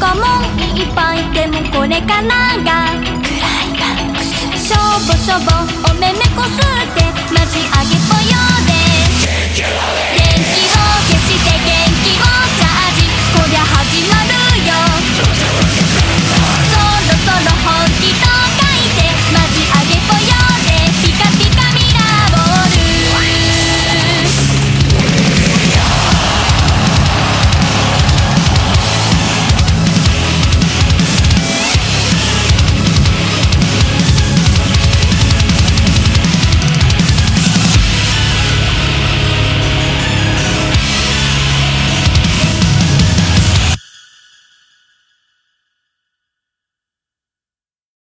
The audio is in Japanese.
バもいっぱいでもこれかながクライマックス。しょぼしょぼおめめこすってマジか